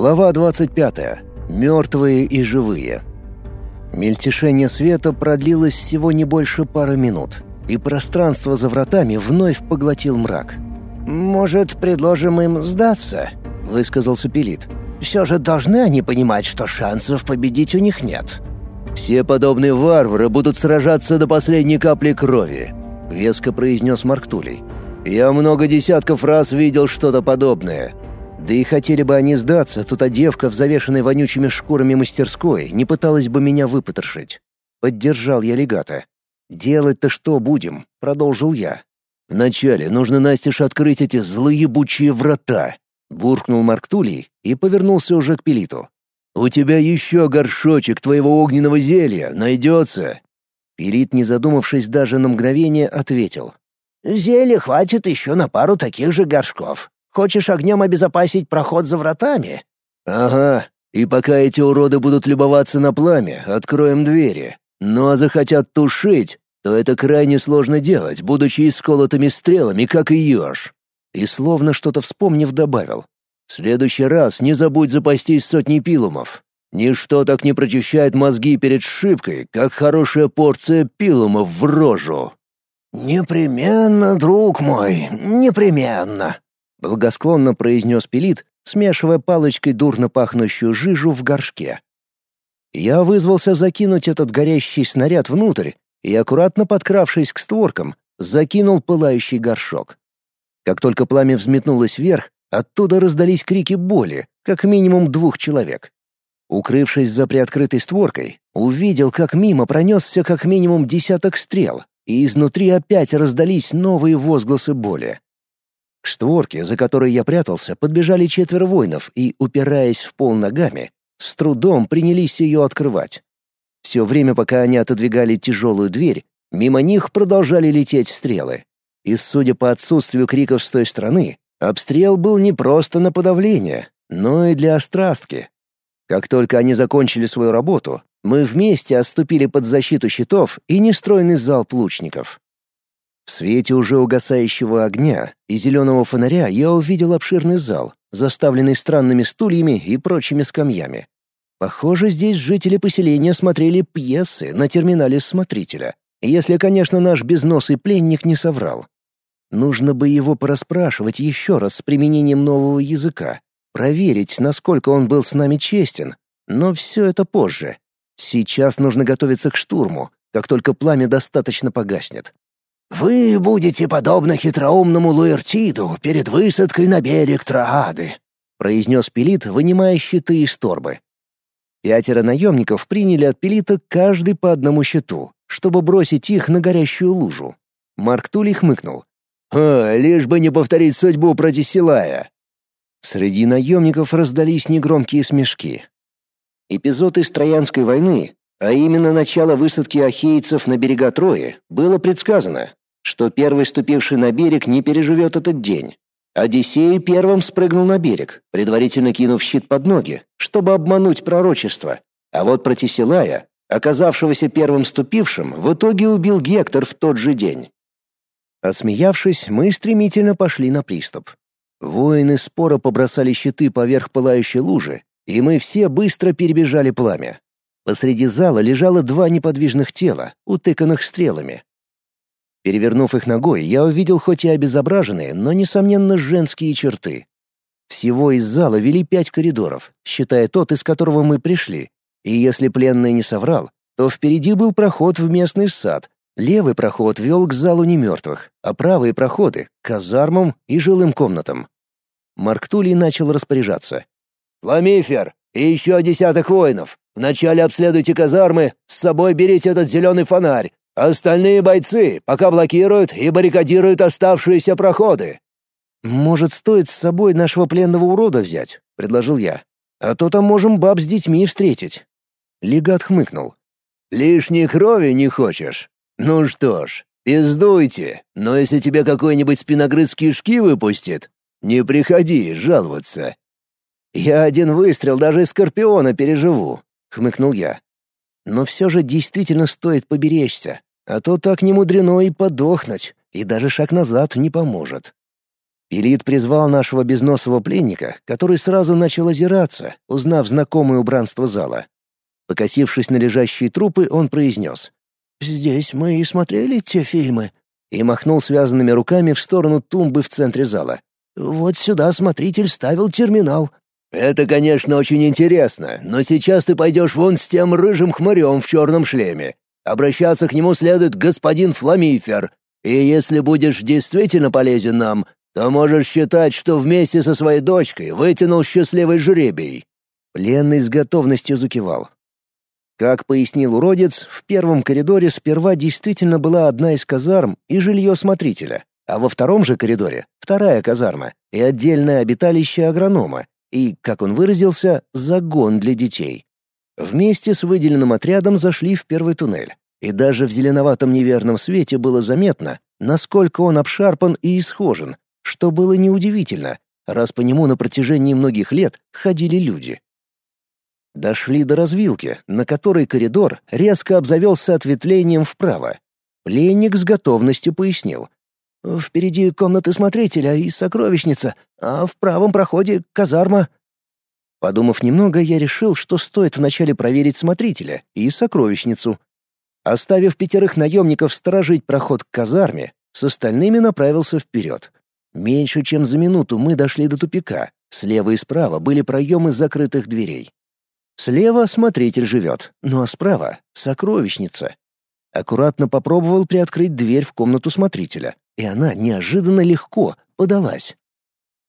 Глава 25. Мертвые и живые. Мельтешение света продлилось всего не больше пары минут, и пространство за вратами вновь поглотил мрак. «Может, предложим им сдаться?» — высказался Пелит. «Все же должны они понимать, что шансов победить у них нет». «Все подобные варвары будут сражаться до последней капли крови», — веско произнес Марктулей. «Я много десятков раз видел что-то подобное. Да и хотели бы они сдаться, то та девка в завешенной вонючими шкурами мастерской не пыталась бы меня выпотрошить. Поддержал я легата. «Делать-то что будем?» — продолжил я. «Вначале нужно настежь открыть эти злоебучие врата», — буркнул Марк Тулей и повернулся уже к Пелиту. «У тебя еще горшочек твоего огненного зелья найдется?» Пелит, не задумавшись даже на мгновение, ответил. «Зелья хватит еще на пару таких же горшков. Хочешь огнем обезопасить проход за вратами?» «Ага. И пока эти уроды будут любоваться на пламя, откроем двери. Ну а захотят тушить, то это крайне сложно делать, будучи исколотыми стрелами, как и еж». И словно что-то вспомнив, добавил. «В следующий раз не забудь запастись сотней пилумов. Ничто так не прочищает мозги перед шибкой, как хорошая порция пилумов в рожу». «Непременно, друг мой, непременно», Благосклонно произнес Пелит, смешивая палочкой дурно пахнущую жижу в горшке. Я вызвался закинуть этот горящий снаряд внутрь и, аккуратно подкравшись к створкам, закинул пылающий горшок. Как только пламя взметнулось вверх, оттуда раздались крики боли, как минимум двух человек. Укрывшись за приоткрытой створкой, увидел, как мимо пронесся как минимум десяток стрел, и изнутри опять раздались новые возгласы боли. К створке, за которой я прятался, подбежали четверо воинов и, упираясь в пол ногами, с трудом принялись ее открывать. Все время, пока они отодвигали тяжелую дверь, мимо них продолжали лететь стрелы. И, судя по отсутствию криков с той стороны, обстрел был не просто на подавление, но и для острастки. Как только они закончили свою работу, мы вместе отступили под защиту щитов и нестройный зал лучников. В свете уже угасающего огня и зеленого фонаря я увидел обширный зал, заставленный странными стульями и прочими скамьями. Похоже, здесь жители поселения смотрели пьесы на терминале смотрителя, если, конечно, наш безносый пленник не соврал. Нужно бы его порасспрашивать еще раз с применением нового языка, проверить, насколько он был с нами честен, но все это позже. Сейчас нужно готовиться к штурму, как только пламя достаточно погаснет. «Вы будете подобно хитроумному Луэртиду перед высадкой на берег Троады», — произнес Пелит, вынимая щиты из торбы. Пятеро наемников приняли от Пелита каждый по одному щиту, чтобы бросить их на горящую лужу. Марк Тули хмыкнул. «А, лишь бы не повторить судьбу Протисилая!» Среди наемников раздались негромкие смешки. Эпизод из Троянской войны, а именно начало высадки ахейцев на берега Трои, было предсказано что первый ступивший на берег не переживет этот день. Одиссей первым спрыгнул на берег, предварительно кинув щит под ноги, чтобы обмануть пророчество. А вот Протисилая, оказавшегося первым ступившим, в итоге убил Гектор в тот же день. Осмеявшись, мы стремительно пошли на приступ. Воины споро побросали щиты поверх пылающей лужи, и мы все быстро перебежали пламя. Посреди зала лежало два неподвижных тела, утыканных стрелами. Перевернув их ногой, я увидел хоть и обезображенные, но, несомненно, женские черты. Всего из зала вели пять коридоров, считая тот, из которого мы пришли. И если пленный не соврал, то впереди был проход в местный сад. Левый проход вел к залу немертвых, а правые проходы — к казармам и жилым комнатам. Марк Тулей начал распоряжаться. «Ламифер и еще десяток воинов. Вначале обследуйте казармы, с собой берите этот зеленый фонарь, Остальные бойцы пока блокируют и баррикадируют оставшиеся проходы. Может, стоит с собой нашего пленного урода взять, предложил я. А то там можем баб с детьми встретить. Легат хмыкнул. Лишней крови не хочешь? Ну что ж, пиздуйте. Но если тебе какой-нибудь спиногрыз кишки выпустит, не приходи жаловаться. Я один выстрел даже из скорпиона переживу, хмыкнул я. Но все же действительно стоит поберечься. А то так не мудрено и подохнуть, и даже шаг назад не поможет. Пелит призвал нашего безносого пленника, который сразу начал озираться, узнав знакомое убранство зала. Покосившись на лежащие трупы, он произнес. «Здесь мы и смотрели те фильмы», и махнул связанными руками в сторону тумбы в центре зала. «Вот сюда смотритель ставил терминал». «Это, конечно, очень интересно, но сейчас ты пойдешь вон с тем рыжим хмырем в черном шлеме. Обращаться к нему следует господин Фламифер, и если будешь действительно полезен нам, то можешь считать, что вместе со своей дочкой вытянул счастливый жребий». Пленный с готовностью закивал. Как пояснил уродец, в первом коридоре сперва действительно была одна из казарм и жилье смотрителя, а во втором же коридоре — вторая казарма и отдельное обиталище агронома, и, как он выразился, загон для детей. Вместе с выделенным отрядом зашли в первый туннель, и даже в зеленоватом неверном свете было заметно, насколько он обшарпан и исхожен, что было неудивительно, раз по нему на протяжении многих лет ходили люди. Дошли до развилки, на которой коридор резко обзавелся ответвлением вправо. Пленник с готовностью пояснил. «Впереди комнаты смотрителя и сокровищница, а в правом проходе — казарма». Подумав немного, я решил, что стоит вначале проверить смотрителя и сокровищницу. Оставив пятерых наемников сторожить проход к казарме, с остальными направился вперед. Меньше чем за минуту мы дошли до тупика. Слева и справа были проемы закрытых дверей. Слева смотритель живет, ну а справа — сокровищница. Аккуратно попробовал приоткрыть дверь в комнату смотрителя, и она неожиданно легко подалась.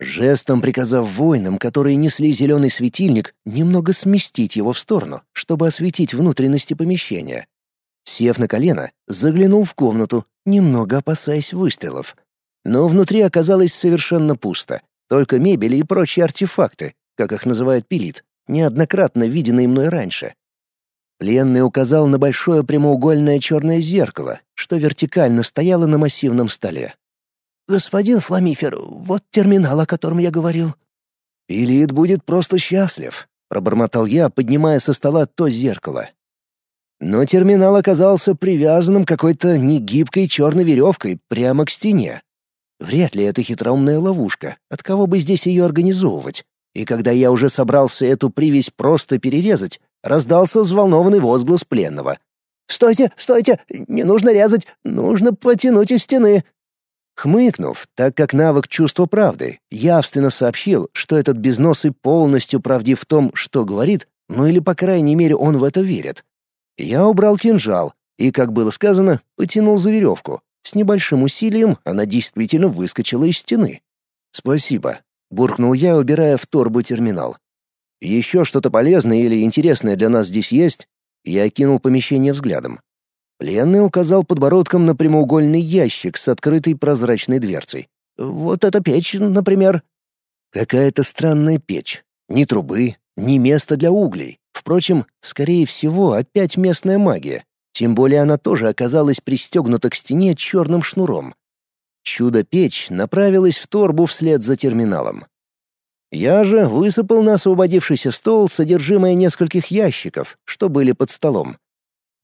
Жестом приказав воинам, которые несли зеленый светильник, немного сместить его в сторону, чтобы осветить внутренности помещения. Сев на колено, заглянул в комнату, немного опасаясь выстрелов. Но внутри оказалось совершенно пусто, только мебель и прочие артефакты, как их называют пилит, неоднократно виденные мной раньше. Пленный указал на большое прямоугольное черное зеркало, что вертикально стояло на массивном столе. «Господин Фламифер, вот терминал, о котором я говорил». «Илит будет просто счастлив», — пробормотал я, поднимая со стола то зеркало. Но терминал оказался привязанным какой-то негибкой черной веревкой прямо к стене. Вряд ли это хитроумная ловушка, от кого бы здесь ее организовывать. И когда я уже собрался эту привязь просто перерезать, раздался взволнованный возглас пленного. «Стойте, стойте! Не нужно резать! Нужно потянуть из стены!» Хмыкнув, так как навык чувства правды, явственно сообщил, что этот безносый полностью правдив в том, что говорит, ну или, по крайней мере, он в это верит. Я убрал кинжал и, как было сказано, потянул за веревку. С небольшим усилием она действительно выскочила из стены. «Спасибо», — буркнул я, убирая в торбу терминал. «Еще что-то полезное или интересное для нас здесь есть?» Я окинул помещение взглядом. Пленный указал подбородком на прямоугольный ящик с открытой прозрачной дверцей. «Вот эта печь, например». Какая-то странная печь. Ни трубы, ни места для углей. Впрочем, скорее всего, опять местная магия. Тем более она тоже оказалась пристегнута к стене черным шнуром. Чудо-печь направилась в торбу вслед за терминалом. Я же высыпал на освободившийся стол содержимое нескольких ящиков, что были под столом.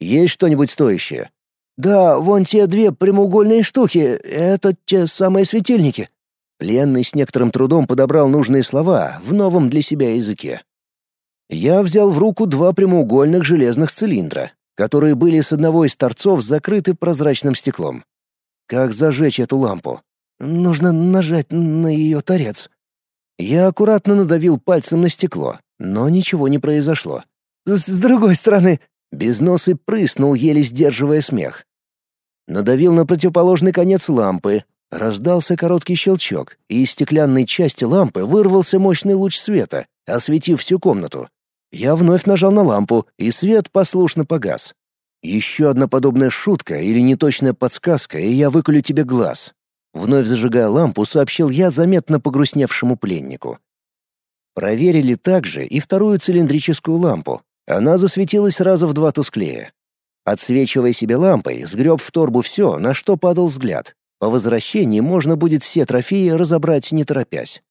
Есть что-нибудь стоящее? Да, вон те две прямоугольные штуки — это те самые светильники. Пленный с некоторым трудом подобрал нужные слова в новом для себя языке. Я взял в руку два прямоугольных железных цилиндра, которые были с одного из торцов закрыты прозрачным стеклом. Как зажечь эту лампу? Нужно нажать на ее торец. Я аккуратно надавил пальцем на стекло, но ничего не произошло. С, с другой стороны, безносый прыснул, еле сдерживая смех. Надавил на противоположный конец лампы. Раздался короткий щелчок, и из стеклянной части лампы вырвался мощный луч света, осветив всю комнату. Я вновь нажал на лампу, и свет послушно погас. Еще одна подобная шутка или неточная подсказка, и я выколю тебе глаз. Вновь зажигая лампу, сообщил я заметно погрустневшему пленнику. Проверили также и вторую цилиндрическую лампу. Она засветилась раза в два тусклее. Отсвечивая себе лампой, сгреб в торбу все, на что падал взгляд. По возвращении можно будет все трофеи разобрать не торопясь.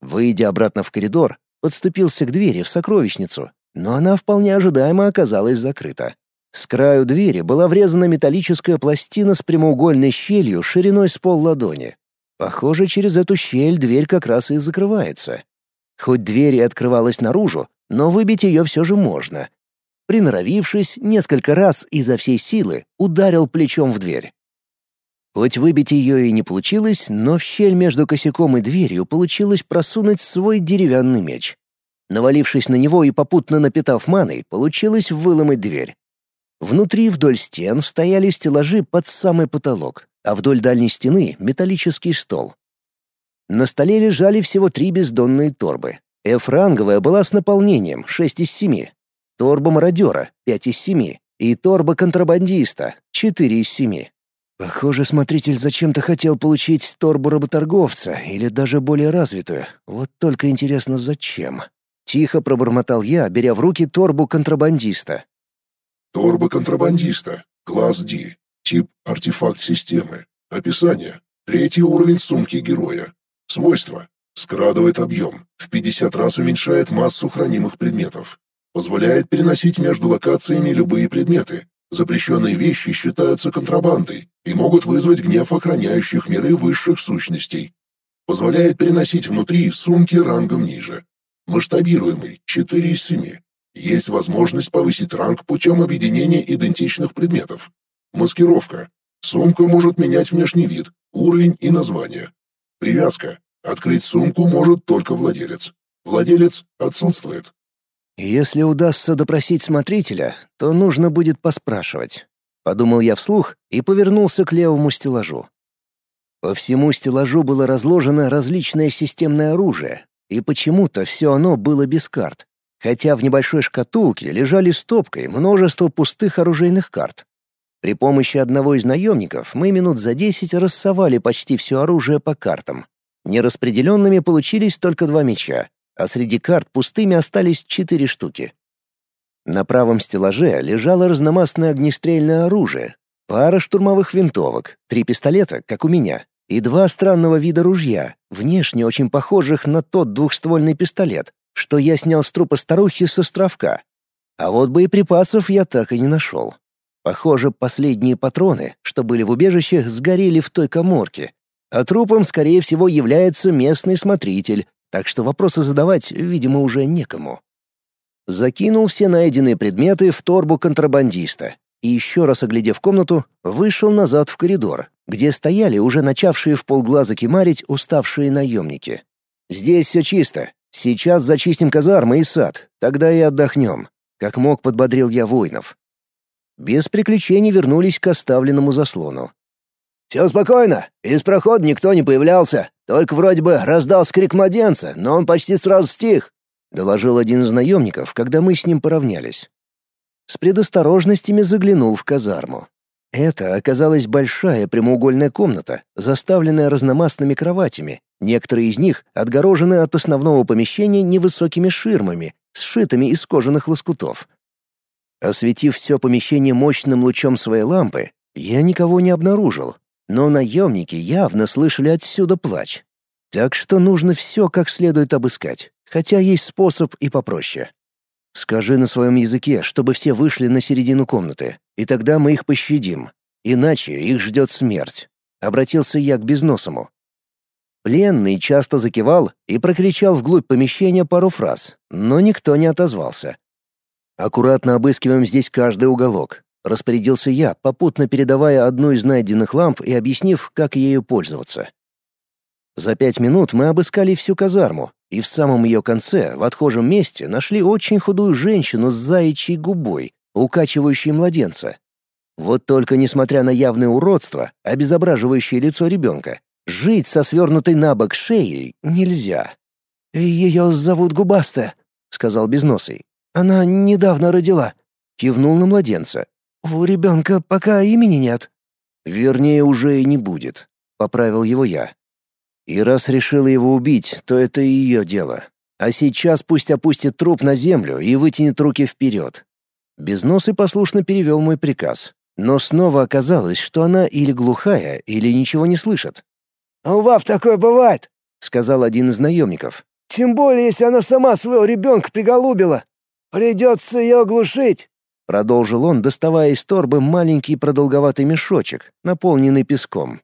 Выйдя обратно в коридор, подступился к двери в сокровищницу, но она вполне ожидаемо оказалась закрыта. С краю двери была врезана металлическая пластина с прямоугольной щелью шириной с пол ладони. Похоже, через эту щель дверь как раз и закрывается. Хоть дверь и открывалась наружу, но выбить ее все же можно. Приноровившись, несколько раз изо всей силы ударил плечом в дверь. Хоть выбить ее и не получилось, но в щель между косяком и дверью получилось просунуть свой деревянный меч. Навалившись на него и попутно напитав маной, получилось выломать дверь. Внутри вдоль стен стояли стеллажи под самый потолок, а вдоль дальней стены — металлический стол. На столе лежали всего три бездонные торбы. F-ранговая была с наполнением 6 из 7, торба мародера — 5 из 7 и торба контрабандиста — 4 из 7. Похоже, смотритель зачем-то хотел получить торбу работорговца или даже более развитую. Вот только интересно, зачем? Тихо пробормотал я, беря в руки торбу контрабандиста. Торба контрабандиста. Класс D. Тип артефакт системы. Описание. Третий уровень сумки героя. Свойства. Скрадывает объем. В 50 раз уменьшает массу хранимых предметов. Позволяет переносить между локациями любые предметы, Запрещенные вещи считаются контрабандой и могут вызвать гнев охраняющих миры высших сущностей. Позволяет переносить внутри сумки рангом ниже. Масштабируемый 4 из 7. Есть возможность повысить ранг путем объединения идентичных предметов. Маскировка. Сумка может менять внешний вид, уровень и название. Привязка. Открыть сумку может только владелец. Владелец отсутствует. Если удастся допросить смотрителя, то нужно будет поспрашивать. Подумал я вслух и повернулся к левому стеллажу. По всему стеллажу было разложено различное системное оружие, и почему-то все оно было без карт, хотя в небольшой шкатулке лежали стопкой множество пустых оружейных карт. При помощи одного из наемников мы минут за десять рассовали почти все оружие по картам. Нераспределенными получились только два меча, а среди карт пустыми остались четыре штуки. На правом стеллаже лежало разномастное огнестрельное оружие, пара штурмовых винтовок, три пистолета, как у меня, и два странного вида ружья, внешне очень похожих на тот двухствольный пистолет, что я снял с трупа старухи с островка. А вот боеприпасов я так и не нашел. Похоже, последние патроны, что были в убежище, сгорели в той коморке, а трупом, скорее всего, является местный смотритель, так что вопросы задавать, видимо, уже некому. Закинул все найденные предметы в торбу контрабандиста и еще раз оглядев комнату, вышел назад в коридор, где стояли уже начавшие в полглаза кемарить уставшие наемники. «Здесь все чисто. Сейчас зачистим казармы и сад, тогда и отдохнем», — как мог подбодрил я воинов. Без приключений вернулись к оставленному заслону. «Все спокойно. Из прохода никто не появлялся. Только вроде бы раздался крик младенца, но он почти сразу стих», — доложил один из наемников, когда мы с ним поравнялись. С предосторожностями заглянул в казарму. Это оказалась большая прямоугольная комната, заставленная разномастными кроватями. Некоторые из них отгорожены от основного помещения невысокими ширмами, сшитыми из кожаных лоскутов. Осветив все помещение мощным лучом своей лампы, я никого не обнаружил, но наемники явно слышали отсюда плач. Так что нужно все как следует обыскать, хотя есть способ и попроще. Скажи на своем языке, чтобы все вышли на середину комнаты, и тогда мы их пощадим. Иначе их ждет смерть. Обратился я к безносому. Пленный часто закивал и прокричал вглубь помещения пару фраз, но никто не отозвался. Аккуратно обыскиваем здесь каждый уголок. — распорядился я, попутно передавая одну из найденных ламп и объяснив, как ею пользоваться. За пять минут мы обыскали всю казарму, и в самом ее конце, в отхожем месте, нашли очень худую женщину с заячьей губой, укачивающей младенца. Вот только, несмотря на явное уродство, обезображивающее лицо ребенка, жить со свернутой на бок шеей нельзя. «Ее зовут Губастая», — сказал Безносый. «Она недавно родила». Кивнул на младенца, «У ребенка пока имени нет». «Вернее, уже и не будет», — поправил его я. «И раз решила его убить, то это ее дело. А сейчас пусть опустит труп на землю и вытянет руки вперед». Безносый послушно перевел мой приказ. Но снова оказалось, что она или глухая, или ничего не слышит. «А «У баб такое бывает», — сказал один из наемников. «Тем более, если она сама своего ребенка приголубила. Придется ее оглушить». Продолжил он, доставая из торбы маленький продолговатый мешочек, наполненный песком.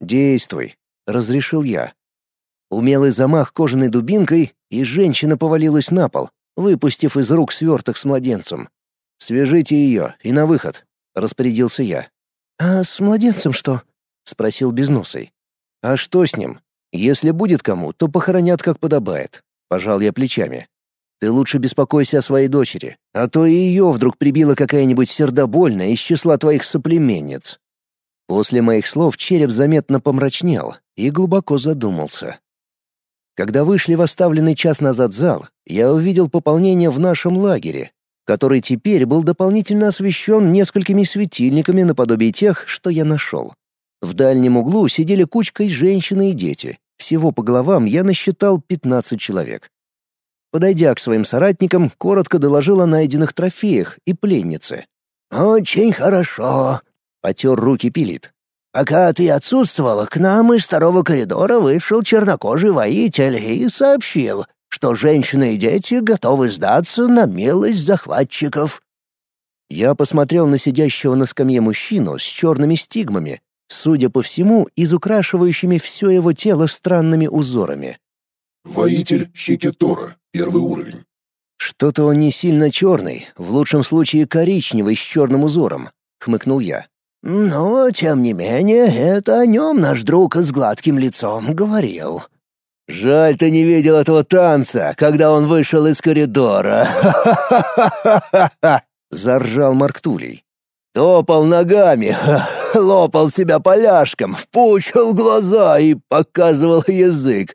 «Действуй», — разрешил я. Умелый замах кожаной дубинкой, и женщина повалилась на пол, выпустив из рук сверток с младенцем. «Свяжите ее и на выход», — распорядился я. «А с младенцем что?» — спросил Безносый. «А что с ним? Если будет кому, то похоронят как подобает», — пожал я плечами. «Ты лучше беспокойся о своей дочери, а то и ее вдруг прибила какая-нибудь сердобольная из числа твоих соплеменниц». После моих слов череп заметно помрачнел и глубоко задумался. Когда вышли в оставленный час назад зал, я увидел пополнение в нашем лагере, который теперь был дополнительно освещен несколькими светильниками наподобие тех, что я нашел. В дальнем углу сидели кучкой женщины и дети. Всего по головам я насчитал 15 человек. Подойдя к своим соратникам, коротко доложил о найденных трофеях и пленнице. «Очень хорошо», — потер руки Пилит. Пока ты отсутствовала, к нам из второго коридора вышел чернокожий воитель и сообщил, что женщины и дети готовы сдаться на милость захватчиков. Я посмотрел на сидящего на скамье мужчину с черными стигмами, судя по всему, изукрашивающими все его тело странными узорами. «Воитель Хикетора, первый уровень». «Что-то он не сильно черный, в лучшем случае коричневый с черным узором», — хмыкнул я. Но, тем не менее, это о нем наш друг с гладким лицом говорил. «Жаль, ты не видел этого танца, когда он вышел из коридора!» заржал Марктулей. «Топал ногами, лопал себя поляшком, пучил глаза и показывал язык.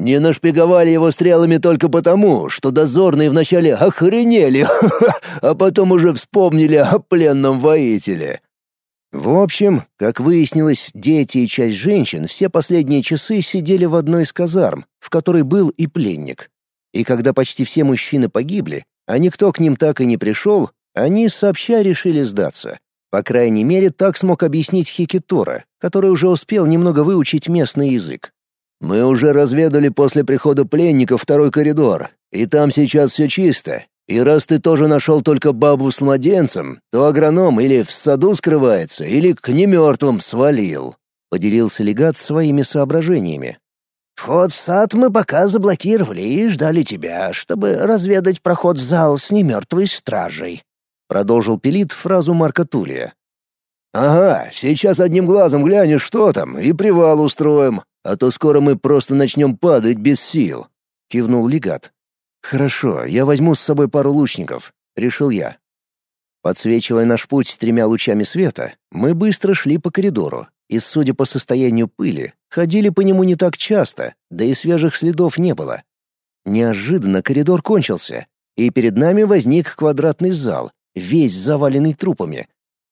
Не нашпиговали его стрелами только потому, что дозорные вначале охренели, а потом уже вспомнили о пленном воителе». В общем, как выяснилось, дети и часть женщин все последние часы сидели в одной из казарм, в которой был и пленник. И когда почти все мужчины погибли, а никто к ним так и не пришел, они сообща решили сдаться. По крайней мере, так смог объяснить Хикитора, который уже успел немного выучить местный язык. «Мы уже разведали после прихода пленников второй коридор, и там сейчас все чисто, и раз ты тоже нашел только бабу с младенцем, то агроном или в саду скрывается, или к немертвым свалил», — поделился легат своими соображениями. «Вход в сад мы пока заблокировали и ждали тебя, чтобы разведать проход в зал с немертвой стражей», — продолжил Пелит фразу Марка Тулия. «Ага, сейчас одним глазом глянешь, что там, и привал устроим, а то скоро мы просто начнем падать без сил», — кивнул легат. «Хорошо, я возьму с собой пару лучников», — решил я. Подсвечивая наш путь тремя лучами света, мы быстро шли по коридору, и, судя по состоянию пыли, ходили по нему не так часто, да и свежих следов не было. Неожиданно коридор кончился, и перед нами возник квадратный зал, весь заваленный трупами.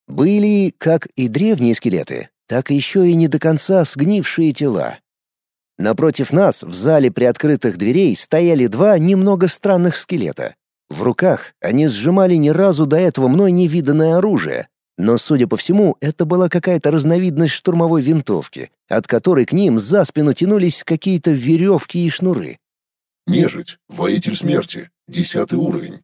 Были как и древние скелеты, так еще и не до конца сгнившие тела. Напротив нас, в зале приоткрытых дверей, стояли два немного странных скелета. В руках они сжимали ни разу до этого мной невиданное оружие, но, судя по всему, это была какая-то разновидность штурмовой винтовки, от которой к ним за спину тянулись какие-то веревки и шнуры. Нежить, воитель смерти, десятый уровень.